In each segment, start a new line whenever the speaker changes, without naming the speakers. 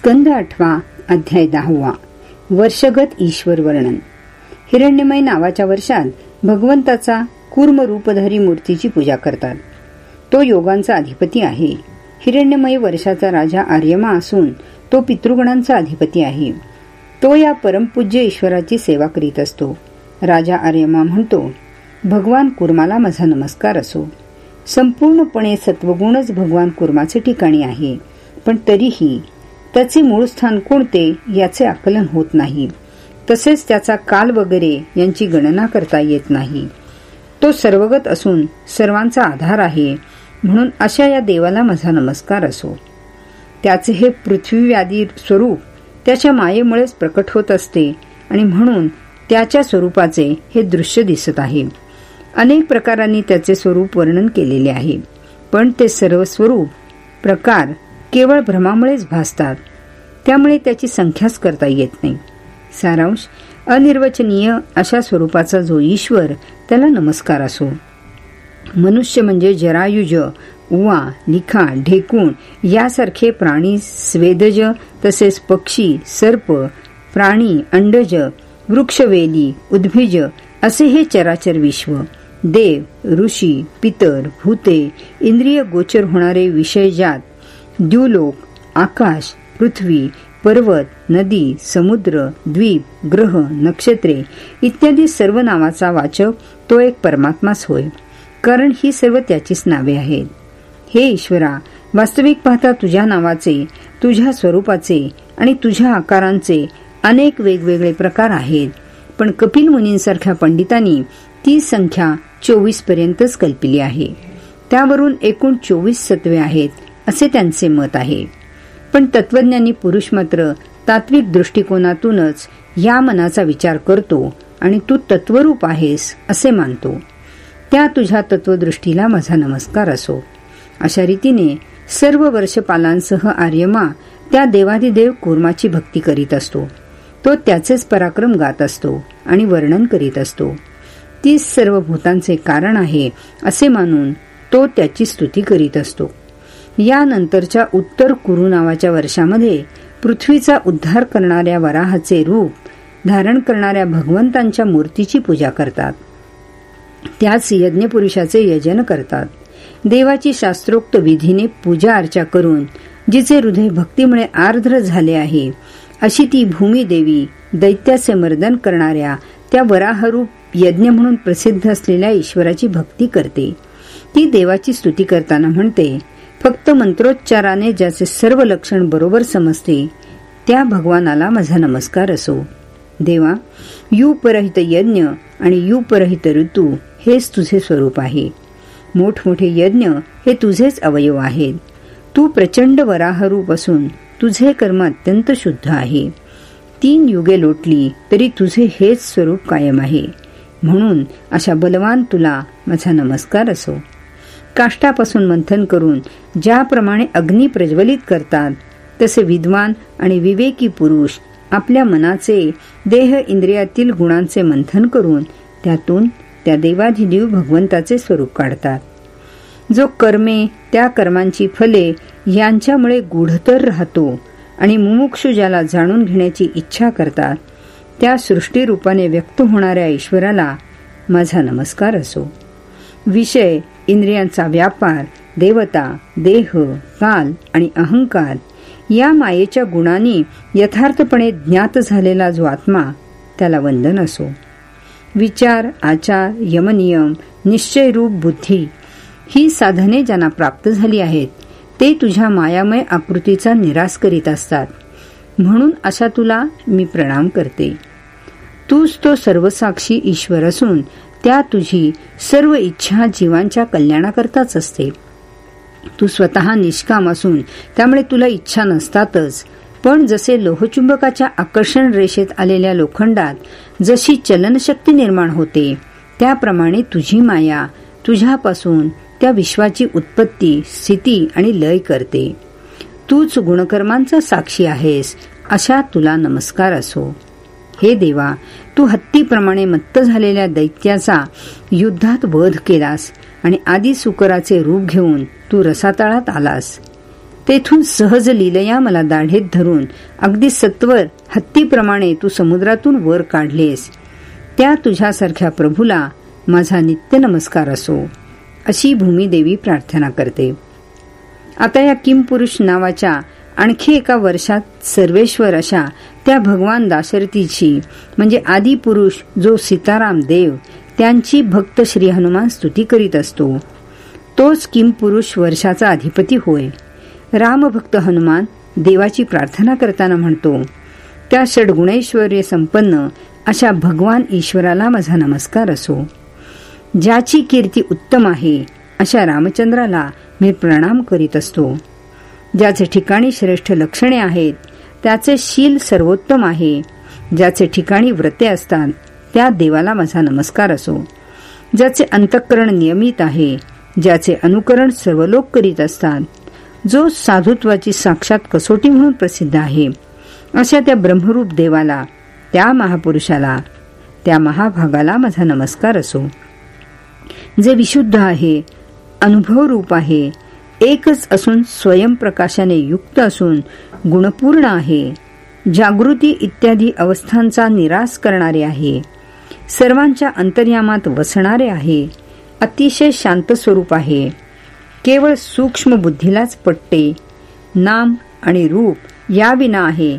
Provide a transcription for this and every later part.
स्कंद आठवा अध्याय दहावा. वर्षगत ईश्वर वर्णन. हिरण्यमय नावाच्या वर्षात भगवंताचा कूर्म रूपधारी मूर्तीची पूजा करतात. तो योगांचा अधिपती आहे. हिरण्यमय वर्षाचा राजा आर्यमा असून तो पितृगणांचा अधिपती आहे. तो या परमपूज्य ईश्वराची सेवा करीत असतो. राजा आर्यमा म्हणतो भगवान कुर्माला माझा नमस्कार असो. संपूर्णपणे सत्वगुणच भगवान कुर्माचे ठिकाणी आहे पण तरीही त्याचे मूळ स्थान कोणते याचे आकलन होत नाही. तसेच त्याचा काल वगैरे यांची गणना करता येत नाही. तो सर्वगत असून सर्वांचा आधार आहे म्हणून अशा या देवाला माझा नमस्कार असो. त्याचे हे पृथ्वीव्याधी स्वरूप त्याच्या मायेमुळेच प्रकट होत असते आणि म्हणून त्याच्या स्वरूपाचे हे दृश्य दिसत आहे. अनेक प्रकारांनी त्याचे स्वरूप वर्णन केलेले आहे पण ते सर्व स्वरूप प्रकार केवळ भ्रमामुळेच भासतात. त्यामुळे त्याची संख्याच करता येत नाही. सारांश अनिर्वचनीय अशा स्वरूपाचा जो ईश्वर त्याला नमस्कार असो. मनुष्य म्हणजे जरायुज उवा लिखा ढेकूण यासारखे प्राणी स्वेदज तसेच पक्षी सर्प प्राणी अंडज वृक्षवेली उद्भिज असे हे चराचर विश्व. देव ऋषी पितर भूते इंद्रिय गोचर होणारे विषयजात द्युलोक आकाश पृथ्वी पर्वत नदी समुद्र द्वीप ग्रह नक्षत्रे इत्यादी सर्व नावाचा वाचक तो एक परमात्माच होय. कारण ही सर्व त्याचीच नावे आहेत. हे ईश्वरा वास्तविक पाहता तुझ्या नावाचे तुझ्या स्वरूपाचे आणि तुझ्या आकारांचे अनेक वेगवेगळे प्रकार आहेत. पण कपिल मुनींसारख्या पंडितांनी ती संख्या चोवीस पर्यंतच कल्पिली आहे. त्यावरून एकूण चोवीस सत्वे आहेत. असे त्यांचे मत आहे. पण तत्वज्ञानी पुरुष मात्र तात्विक दृष्टिकोनातूनच या मनाचा विचार करतो आणि तू तत्वरूप आहेस असे मानतो. त्या तुझ्या तत्वदृष्टीला माझा नमस्कार असो. अशा रीतीने सर्व वर्षपालांसह आर्यमा त्या देवादिदेव कुर्माची भक्ती करीत असतो. तो त्याचेच पराक्रम गात असतो आणि वर्णन करीत असतो. तीच सर्व भूतांचे कारण आहे असे मानून तो त्याची स्तुती करीत असतो. यानंतरच्या उत्तर कुरु नावाच्या वर्षामध्ये पृथ्वीचा उद्धार करणाऱ्या वराहाचे रूप धारण करणाऱ्या भगवंतांच्या मूर्तीची पूजा करतात. त्याच यज्ञपुरुषाचे यजन करतात. देवाची शास्त्रोक्त विधीने पूजा अर्चा करून जिचे हृदय भक्तीमुळे आर्द्र झाले आहे अशी ती भूमी देवी दैत्याचे मर्दन करणाऱ्या त्या वराहरूप यज्ञ म्हणून प्रसिद्ध असलेल्या ईश्वराची भक्ती करते. ती देवाची स्तुती करताना म्हणते फक्त मंत्रोच्चाराने ज्याचे सर्व लक्षण बरोबर समजते त्या भगवानाला माझा नमस्कार असो. देवा युपरहित यज्ञ आणि युपरहित ऋतू हेच तुझे स्वरूप आहे. मोठमोठे यज्ञ हे तुझेच अवयव आहेत. तू प्रचंड वराहरूप असून तुझे कर्म अत्यंत शुद्ध आहे. तीन युगे लोटली तरी तुझे हेच स्वरूप कायम आहे. म्हणून अशा बलवान तुला माझा नमस्कार असो. काष्टापासून मंथन करून ज्याप्रमाणे अग्नी प्रज्वलित करतात तसे विद्वान आणि विवेकी पुरुष आपल्या मनाचे देह इंद्रियातील गुणांचे मंथन करून त्यातून त्या देवाधिदेव भगवंताचे स्वरूप काढतात. जो कर्मे त्या कर्मांची फले यांच्यामुळे गुढतर राहतो आणि मुमुक्षू ज्याला जाणून घेण्याची इच्छा करतात त्या सृष्टीरूपाने व्यक्त होणाऱ्या ईश्वराला माझा नमस्कार असो. विषय इंद्रियांचा व्यापार देवता देह काल आणि अहंकार या मायेच्या गुणांनी यथार्थपणे ज्ञात झालेला जो आत्मा त्याला वंदन असो. विचार आचार यमनियम निश्चयरूप बुद्धी ही साधने ज्यांना प्राप्त झाली आहेत ते तुझ्या मायामय आकृतीचा निराश करीत असतात. म्हणून अशा तुला मी प्रणाम करते. तूच तो सर्वसाक्षी ईश्वर असून त्या तुझी सर्व इच्छा जीवांच्या कल्याणाकरताच असते. तू स्वतः निष्काम असून त्यामुळे तुला इच्छा नसतातच. पण जसे लोहचुंबकाच्या आकर्षण रेषेत आलेल्या लोखंडात जशी चलनशक्ती निर्माण होते त्याप्रमाणे तुझी माया तुझ्यापासून त्या विश्वाची उत्पत्ती स्थिती आणि लय करते. तूच गुणकर्मांचा साक्षी आहेस अशा तुला नमस्कार असो. हे देवा तू हत्तीप्रमाणे मत्त झालेल्या दैत्याचा युद्धात वध केलास आणि आदी सुकराचे रूप घेऊन तू रसातळात आलास. तेथून सहज लिलया मला दाढेत धरून अगदी सत्वर हत्तीप्रमाणे तू समुद्रातून वर काढलेस. त्या तुझ्यासारख्या प्रभूला माझा नित्य नमस्कार असो अशी भूमिदेवी प्रार्थना करते. आता या किमपुरुष नावाच्या आणखी एका वर्षात सर्वेश्वर अशा त्या भगवान दाशरथीची म्हणजे आदिपुरुष जो सीताराम देव त्यांची भक्त श्री हनुमान स्तुती करीत असतो. तोच किम पुरुष वर्षाचा अधिपती होय. रामभक्त हनुमान देवाची प्रार्थना करताना म्हणतो त्या षडगुणेश्वर्य संपन्न अशा भगवान ईश्वराला माझा नमस्कार असो. ज्याची कीर्ती उत्तम आहे अशा रामचंद्राला मी प्रणाम करीत असतो. ज्याचे ठिकाणी श्रेष्ठ लक्षणे आहेत त्याचे शील सर्वोत्तम आहे. ज्याचे ठिकाणी व्रते असतात त्या देवाला माझा नमस्कार असो. ज्याचे अंतःकरण नियमित आहे ज्याचे अनुकरण सर्व लोक करीत असतात जो साधुत्वाची साक्षात कसोटी म्हणून प्रसिद्ध आहे. अशा त्या ब्रह्मरूप देवाला त्या महापुरुषाला त्या महाभागाला माझा नमस्कार असो. जे विशुद्ध आहे अनुभव रूप आहे एकच असून स्वयंप्रकाशाने युक्त असून गुणपूर्ण आहे. जागृती इत्यादी अवस्थांचा निराश करणारे आहे. सर्वांच्या अंतर्यामात वसणारे आहे. अतिशय शांत स्वरूप आहे. केवळ सूक्ष्म बुद्धीलाच पटते. नाम आणि रूप या विना आहे.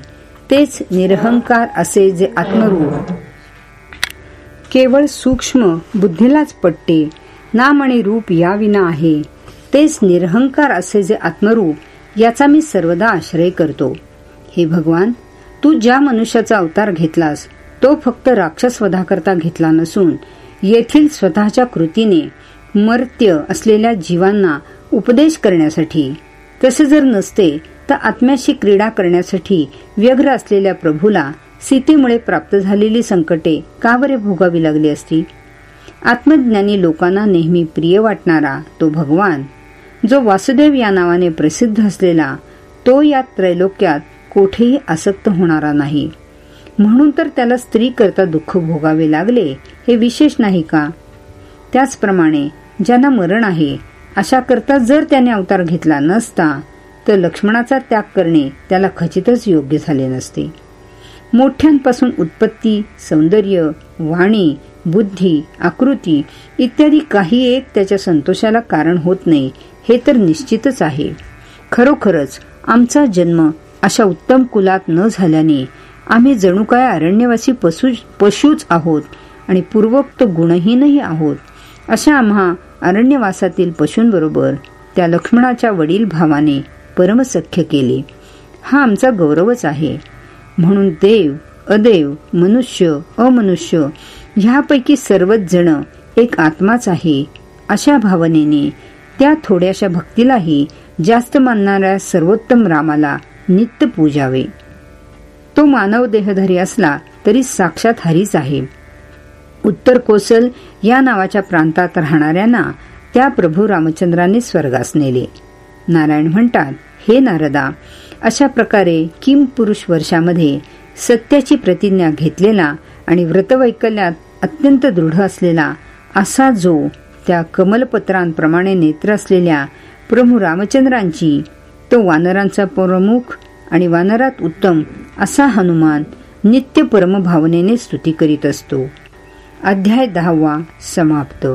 तेच निरहंकार असे जे आत्मरूप. केवळ सूक्ष्म बुद्धीलाच पटते. नाम आणि रूप या विना आहे. तेच निरहंकार असे जे आत्मरूप याचा मी सर्वदा आश्रय करतो. हे भगवान तू ज्या मनुष्याचा अवतार घेतलास तो फक्त राक्षस वधाकरता घेतला नसून येथील स्वतःच्या कृतीने मर्त्य असलेल्या जीवांना उपदेश करण्यासाठी तसे जर नसते तर आत्म्याशी क्रीडा करण्यासाठी व्यग्र असलेल्या प्रभूला सीतेमुळे प्राप्त झालेली संकटे का बरे भोगावी लागली असती? आत्मज्ञानी लोकांना नेहमी प्रिय वाटणारा तो भगवान जो वासुदेव या नावाने प्रसिद्ध असलेला तो या त्रैलोक्यात कोठेही आसक्त होणारा नाही. म्हणून तर त्याला स्त्री करता दुःख भोगावे लागले हे विशेष नाही का? त्याचप्रमाणे ज्यांना मरण आहे अशा करता जर त्याने अवतार घेतला नसता तर लक्ष्मणाचा त्याग करणे त्याला खचितच योग्य झाले नसते. मोठ्यांपासून उत्पत्ती सौंदर्य वाणी बुद्धी आकृती इत्यादी काही एक त्याच्या संतोषाला कारण होत नाही हे तर निश्चितच आहे. खरोखरच आमचा जन्म अशा उत्तम कुलात न झाल्याने आम्ही जणू काय अरण्यवासी पशु पशूच आहोत आणि पूर्वोक्त गुणहीनही आहोत अशा आम्हा अरण्यवासातील पशूंबरोबर त्या लक्ष्मणाच्या वडील भावाने परमसख्य केले. हा आमचा गौरवच आहे. म्हणून देव अदेव मनुष्य अमनुष्य ह्यापैकी सर्वच जण एक आत्माच आहे अशा भावनेने त्या थोड्याशा भक्तीलाही जास्त मानणाऱ्या सर्वोत्तम रामाला नित्य पूजावे. तो मानव देहधारी असला तरी साक्षात हरीच आहे. उत्तर कोसल या नावाच्या प्रांतात राहणाऱ्यांना त्या प्रभू रामचंद्राने स्वर्गास नेले. नारायण म्हणतात हे नारदा अशा प्रकारे किम पुरुष वर्षामध्ये सत्याची प्रतिज्ञा घेतलेला आणि व्रतवैकल्यात अत्यंत दृढ असलेला असा जो त्या कमलपत्रांप्रमाणे नेत्र असलेल्या प्रभू रामचंद्रांची तो वानरांचा प्रमुख आणि वानरात उत्तम असा हनुमान नित्य परमभावनेने स्तुती करीत असतो. अध्याय दहावा समाप्त.